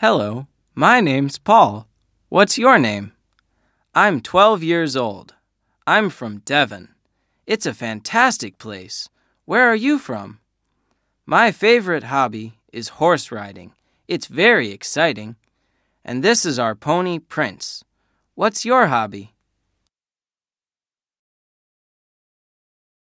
Hello, my name's Paul. What's your name? I'm 12 years old. I'm from Devon. It's a fantastic place. Where are you from? My favorite hobby is horse riding. It's very exciting. And this is our pony, Prince. What's your hobby?